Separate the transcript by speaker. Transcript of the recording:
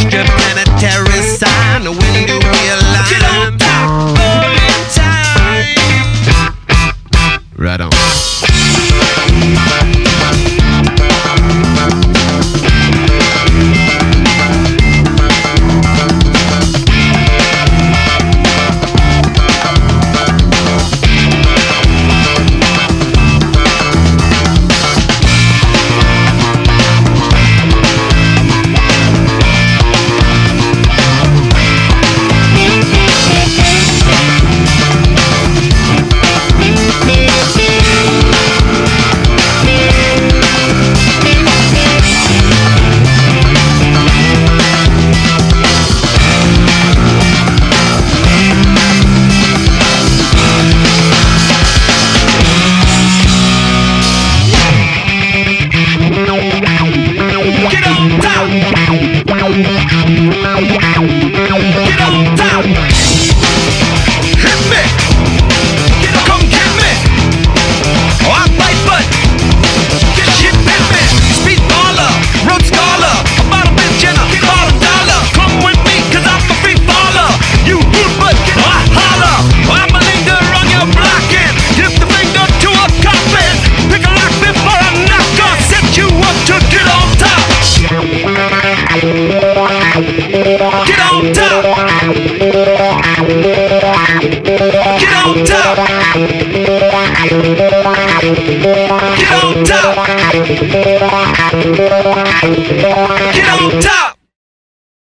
Speaker 1: interplanetary Get on top. Get on top. Get on top. Get on top.